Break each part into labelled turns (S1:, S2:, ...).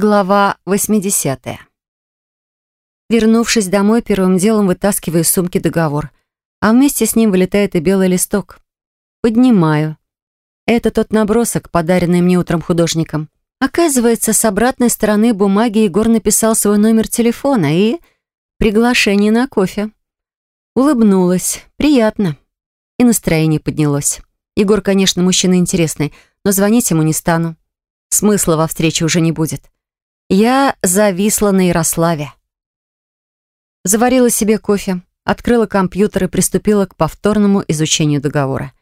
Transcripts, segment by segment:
S1: Глава 80. Вернувшись домой, первым делом вытаскиваю из сумки договор, а вместе с ним вылетает и белый листок. Поднимаю. Это тот набросок, подаренный мне утром художником. Оказывается, с обратной стороны бумаги Егор написал свой номер телефона и приглашение на кофе. Улыбнулась. Приятно. И настроение поднялось. Егор, конечно, мужчина интересный, но звонить ему не стану. Смысла во встрече уже не будет. Я зависла на Ярославе. Заварила себе кофе, открыла компьютер и приступила к повторному изучению договора.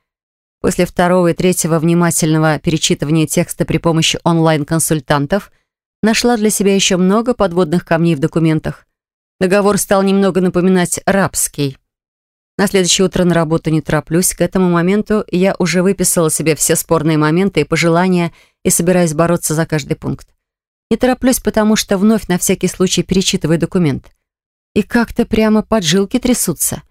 S1: После второго и третьего внимательного перечитывания текста при помощи онлайн-консультантов нашла для себя еще много подводных камней в документах. Договор стал немного напоминать рабский. На следующее утро на работу не тороплюсь. К этому моменту я уже выписала себе все спорные моменты и пожелания и собираюсь бороться за каждый пункт. Не тороплюсь, потому что вновь на всякий случай перечитываю документ. И как-то прямо поджилки трясутся.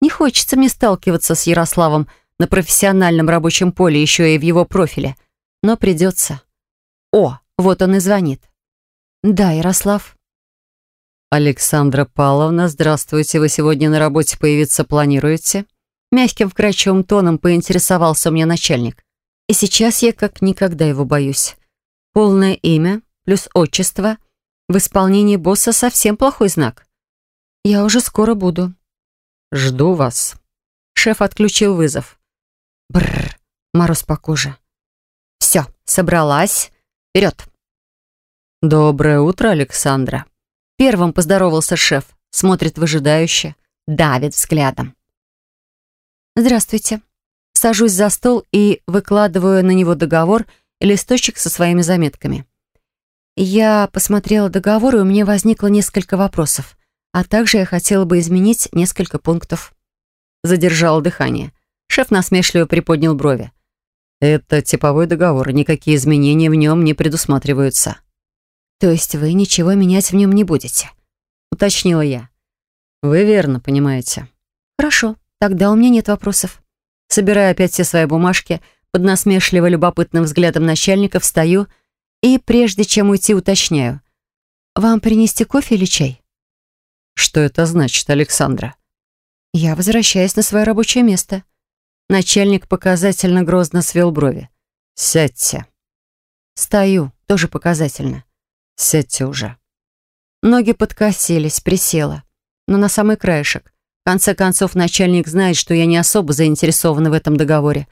S1: Не хочется мне сталкиваться с Ярославом на профессиональном рабочем поле, еще и в его профиле. Но придется. О, вот он и звонит. Да, Ярослав.
S2: Александра Павловна, здравствуйте. Вы сегодня на работе появиться планируете?
S1: Мягким вкрадчивым тоном поинтересовался у меня начальник. И сейчас я как никогда его боюсь. Полное имя, плюс отчество в исполнении босса совсем плохой знак. Я уже скоро буду.
S2: Жду вас.
S1: Шеф отключил вызов. Бррр, мороз по коже. Все, собралась. Вперед.
S2: Доброе утро, Александра.
S1: Первым поздоровался шеф. Смотрит выжидающе, давит взглядом. Здравствуйте. Сажусь за стол и выкладываю на него договор и листочек со своими заметками. Я посмотрела договор, и у меня возникло несколько вопросов. А также я хотела бы изменить несколько пунктов. Задержала дыхание. Шеф насмешливо приподнял брови.
S2: «Это типовой договор, никакие изменения в нем не предусматриваются».
S1: «То есть вы ничего менять в нем не будете?» Уточнила я.
S2: «Вы верно понимаете».
S1: «Хорошо, тогда у меня нет вопросов». Собираю опять все свои бумажки, под насмешливо любопытным взглядом начальника встаю и, прежде чем уйти, уточняю. «Вам принести кофе или чай?»
S2: «Что это значит, Александра?»
S1: «Я возвращаюсь на свое рабочее место». Начальник показательно грозно свел брови.
S2: «Сядьте».
S1: «Стою, тоже показательно».
S2: «Сядьте уже».
S1: Ноги подкосились, присела. Но на самый краешек. В конце концов, начальник знает, что я не особо заинтересована в этом договоре.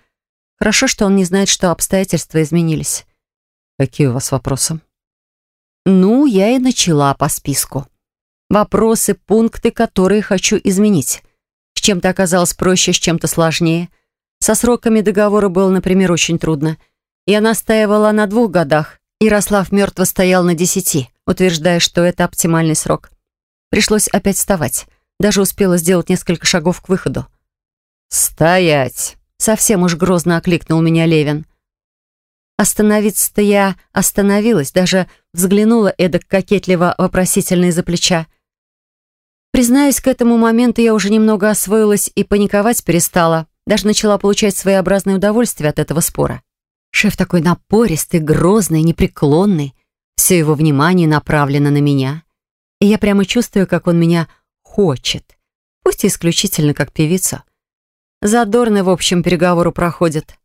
S1: Хорошо, что он не знает, что обстоятельства изменились.
S2: Какие у вас вопросы?
S1: Ну, я и начала по списку. Вопросы, пункты, которые хочу изменить. С чем-то оказалось проще, с чем-то сложнее. Со сроками договора было, например, очень трудно. Я настаивала на двух годах. Ярослав мертво стоял на десяти, утверждая, что это оптимальный срок. Пришлось опять вставать. Даже успела сделать несколько шагов к выходу.
S2: «Стоять!»
S1: Совсем уж грозно окликнул меня Левин. Остановиться-то я остановилась, даже взглянула эдак кокетливо вопросительно из-за плеча. Признаюсь, к этому моменту я уже немного освоилась и паниковать перестала. Даже начала получать своеобразное удовольствие от этого спора. Шеф такой напористый, грозный, непреклонный. Все его внимание направлено на меня. И я прямо чувствую, как он меня хочет. Пусть исключительно как певица. Задорно, в общем, переговору проходит.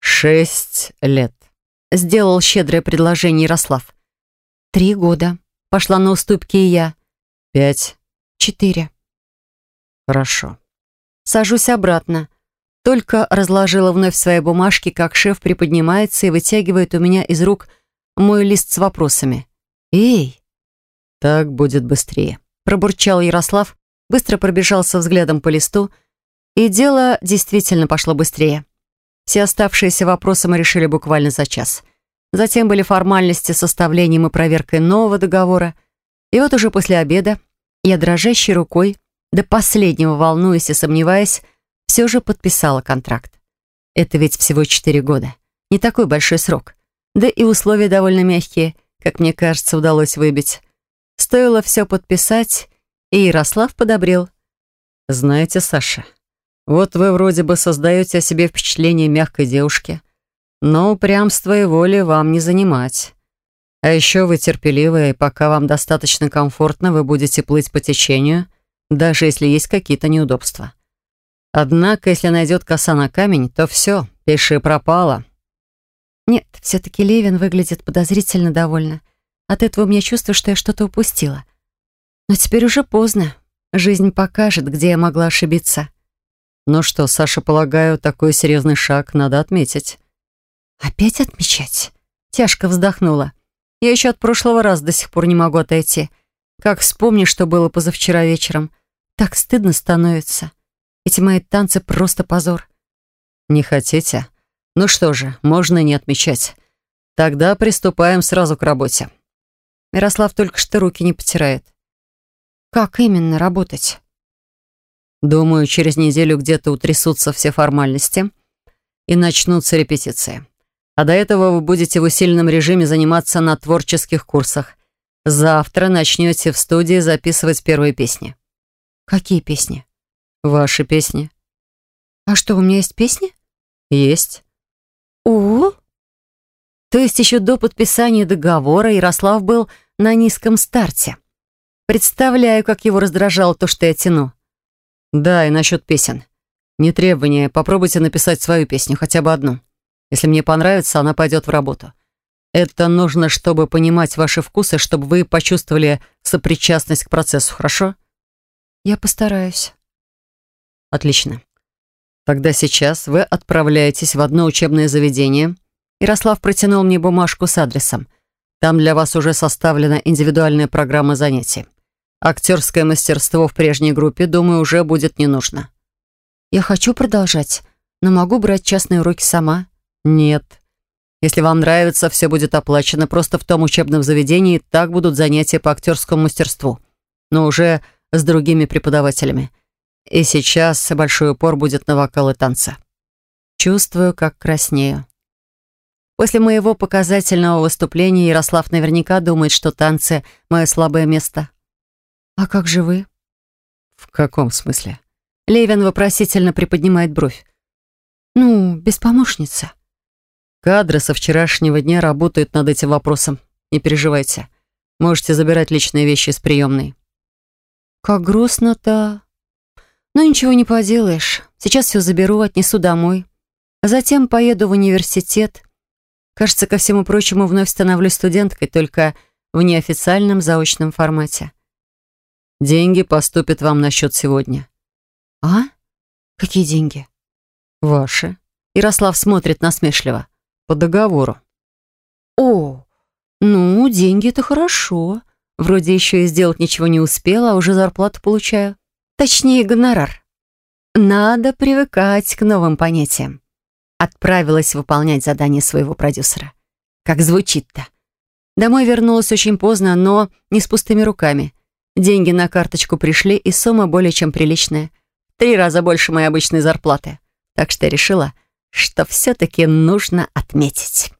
S2: «Шесть лет», —
S1: сделал щедрое предложение Ярослав. «Три года». Пошла на уступки и я.
S2: «Пять».
S1: «Четыре».
S2: «Хорошо».
S1: Сажусь обратно. Только разложила вновь свои бумажки, как шеф приподнимается и вытягивает у меня из рук мой лист с вопросами. «Эй!»
S2: «Так будет быстрее», —
S1: пробурчал Ярослав, быстро пробежался взглядом по листу, и дело действительно пошло быстрее. Все оставшиеся вопросы мы решили буквально за час. Затем были формальности с составлением и проверкой нового договора. И вот уже после обеда я дрожащей рукой, до последнего волнуясь и сомневаясь, все же подписала контракт. Это ведь всего четыре года. Не такой большой срок. Да и условия довольно мягкие, как мне кажется, удалось выбить. Стоило все подписать, и Ярослав подобрел.
S2: «Знаете, Саша, вот вы вроде бы создаете о себе впечатление мягкой девушки, но упрямство и воли вам не занимать. А еще вы терпеливые, и пока вам достаточно комфортно, вы будете плыть по течению, даже если есть какие-то неудобства. Однако, если найдет коса на камень, то все, пиши пропало.
S1: Нет, все-таки Левин выглядит подозрительно довольно. От этого у меня чувство, что я что-то упустила. Но теперь уже поздно. Жизнь покажет, где я могла ошибиться.
S2: Ну что, Саша, полагаю, такой серьезный шаг надо отметить.
S1: Опять отмечать? Тяжко вздохнула. Я еще от прошлого раза до сих пор не могу отойти. Как вспомни, что было позавчера вечером. Так стыдно становится. Эти мои танцы просто позор.
S2: Не хотите? Ну что же, можно не отмечать. Тогда приступаем сразу к работе.
S1: Мирослав только что руки не потирает. Как именно работать?
S2: Думаю, через неделю где-то утрясутся все формальности и начнутся репетиции. А до этого вы будете в усиленном режиме заниматься на творческих курсах. Завтра начнете в студии записывать первые песни.
S1: Какие песни?
S2: Ваши песни.
S1: А что, у меня есть песни?
S2: Есть.
S1: О, то есть еще до подписания договора Ярослав был на низком старте. Представляю, как его раздражало то, что я тяну.
S2: Да, и насчет песен. Не требование, попробуйте написать свою песню, хотя бы одну. Если мне понравится, она пойдет в работу. Это нужно, чтобы понимать ваши вкусы, чтобы вы почувствовали сопричастность к процессу, хорошо?
S1: Я постараюсь.
S2: Отлично. Тогда сейчас вы отправляетесь в одно учебное заведение. Ярослав протянул мне бумажку с адресом. Там для вас уже составлена индивидуальная программа занятий. Актерское мастерство в прежней группе, думаю, уже будет не нужно.
S1: Я хочу продолжать, но могу брать частные уроки сама.
S2: Нет. Если вам нравится, все будет оплачено. Просто в том учебном заведении так будут занятия по актерскому мастерству. Но уже с другими преподавателями. И сейчас большой упор будет на вокал и танцы. Чувствую, как краснею. После моего показательного выступления Ярослав наверняка думает, что танцы — мое слабое место.
S1: «А как же вы?»
S2: «В каком смысле?»
S1: Левин вопросительно приподнимает бровь. «Ну, без помощницы».
S2: Кадры со вчерашнего дня работают над этим вопросом. Не переживайте. Можете забирать личные вещи из приемной.
S1: Как грустно-то. Ну, ничего не поделаешь. Сейчас все заберу, отнесу домой. А затем поеду в университет. Кажется, ко всему прочему, вновь становлюсь студенткой, только в неофициальном заочном формате.
S2: Деньги поступят вам на счет сегодня.
S1: А? Какие деньги?
S2: Ваши. Ярослав смотрит насмешливо. По договору.
S1: О, ну, деньги-то хорошо. Вроде еще и сделать ничего не успела, а уже зарплату получаю. Точнее, гонорар. Надо привыкать к новым понятиям. Отправилась выполнять задание своего продюсера. Как звучит-то? Домой вернулась очень поздно, но не с пустыми руками. Деньги на карточку пришли, и сумма более чем приличная. Три раза больше моей обычной зарплаты. Так что я решила, что все-таки нужно отметить.